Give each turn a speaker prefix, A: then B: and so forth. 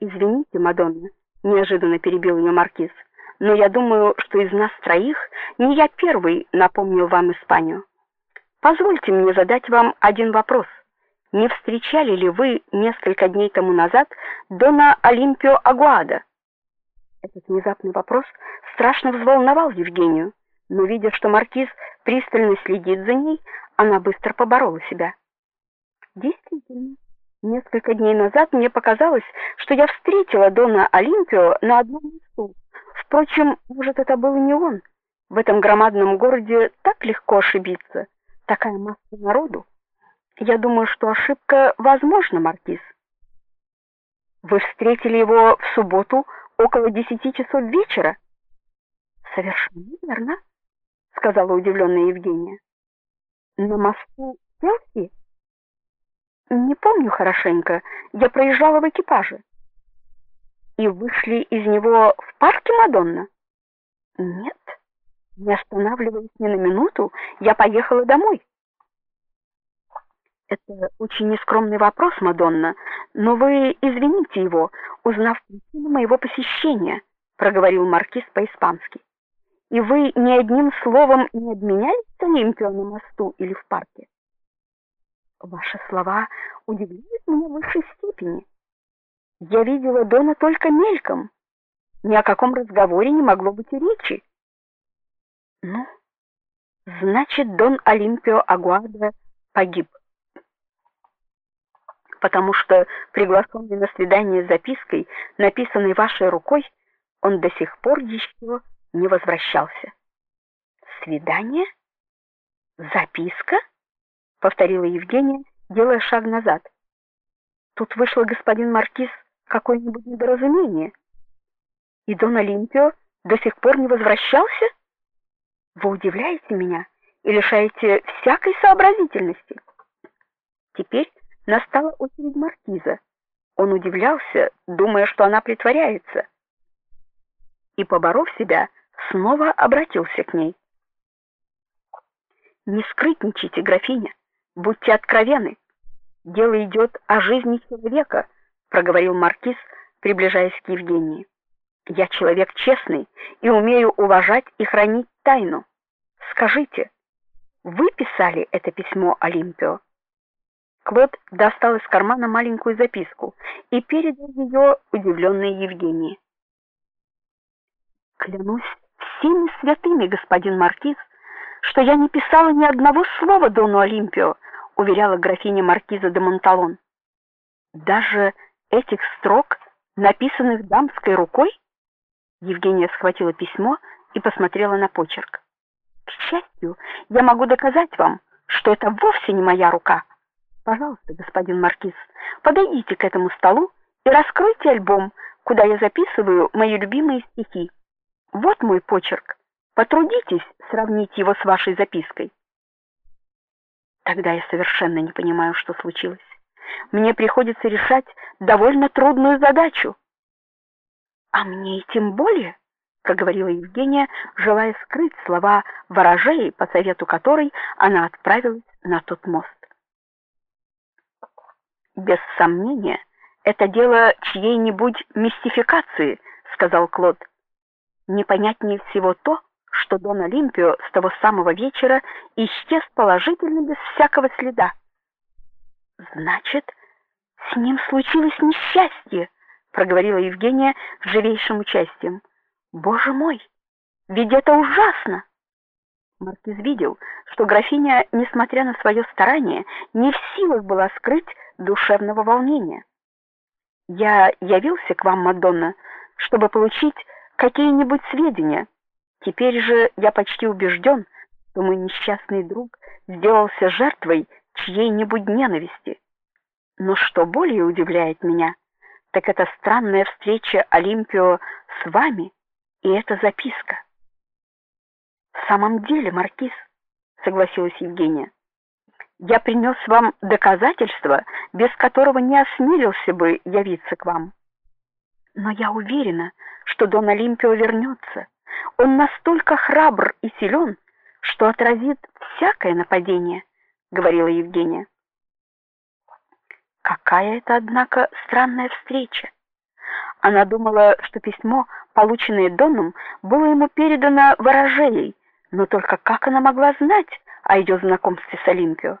A: Извините, мадонна, неожиданно перебил ее маркиз. Но я думаю, что из нас троих не я первый напомнил вам Испанию. Позвольте мне задать вам один вопрос. Не встречали ли вы несколько дней тому назад дона Олимпио Агуада? Этот внезапный вопрос страшно взволновал Евгению, но видя, что маркиз пристально следит за ней, она быстро поборола себя. Действительно, несколько дней назад мне показалось, что я встретила дона Олимпио на одном месту. Впрочем, может, это был не он. В этом громадном городе так легко ошибиться, такая масса народу. Я думаю, что ошибка возможна, маркиз. Вы встретили его в субботу около десяти часов вечера? Совершенно верно, сказала удивленная Евгения. На мосту Челси? Не помню хорошенько. Я проезжала в экипаже. И вышли из него в парке Мадонна? Нет. Не останавливаясь ни на минуту, я поехала домой. Это очень нескромный вопрос, Мадонна, но вы извините его, узнав причину моего посещения, проговорил маркиз по-испански. И вы ни одним словом не обменялись с Олимпио на мосту или в парке? Ваши слова удивляют меня в высшей степени. Я видела Дона только мельком. Ни о каком разговоре не могло быть и речи. Ну, значит, Дон Олимпио Агуада погиб потому что приглашенный на свидание с запиской, написанной вашей рукой, он до сих пор еще не возвращался. Свидание? Записка? Повторила Евгения, делая шаг назад. Тут вышло господин маркиз какое-нибудь недоразумение. И Дон Олимпио до сих пор не возвращался? Вы удивляете меня и лишаете всякой сообразительности. Теперь Настала очередь маркиза. Он удивлялся, думая, что она притворяется. И поборов себя, снова обратился к ней. Не скрытничайте, графиня, будьте откровенны. Дело идет о жизни человека, проговорил маркиз, приближаясь к Евгении. Я человек честный и умею уважать и хранить тайну. Скажите, вы писали это письмо Олимпио? Клод достал из кармана маленькую записку и передал ее удивленной Евгении. Клянусь всеми святыми, господин маркиз, что я не писала ни одного слова дону Олимпио, уверяла графиня маркиза де Монталон. Даже этих строк, написанных дамской рукой? Евгения схватила письмо и посмотрела на почерк. К счастью, я могу доказать вам, что это вовсе не моя рука. Пожалуйста, господин маркиз, подойдите к этому столу и раскройте альбом, куда я записываю мои любимые стихи. Вот мой почерк. Потрудитесь сравнить его с вашей запиской. Тогда я совершенно не понимаю, что случилось. Мне приходится решать довольно трудную задачу. А мне и тем более, проговорила Евгения, желая скрыть слова ворожей, по совету которой она отправилась на тот мост. Без сомнения, это дело чьей-нибудь мистификации, сказал Клод. Непонятнее всего то, что Дон Олимпио с того самого вечера исчез положительно без всякого следа. Значит, с ним случилось несчастье, проговорила Евгения с живейшим участием. Боже мой, ведь это ужасно. Маркиз видел, что графиня, несмотря на свое старание, не в силах была скрыть душевного волнения. Я явился к вам, Мадонна, чтобы получить какие-нибудь сведения. Теперь же я почти убежден, что мой несчастный друг сделался жертвой чьей-нибудь ненависти. Но что более удивляет меня, так это странная встреча Олимпио с вами и эта записка. В самом деле, маркиз, согласилась Евгения. Я принес вам доказательство, без которого не осмелился бы явиться к вам. Но я уверена, что Дон Олимпио вернется. Он настолько храбр и силен, что отразит всякое нападение, говорила Евгения. Какая это, однако, странная встреча. Она думала, что письмо, полученное Доном, было ему передано ворожеей, но только как она могла знать о ее знакомстве с Олимпио?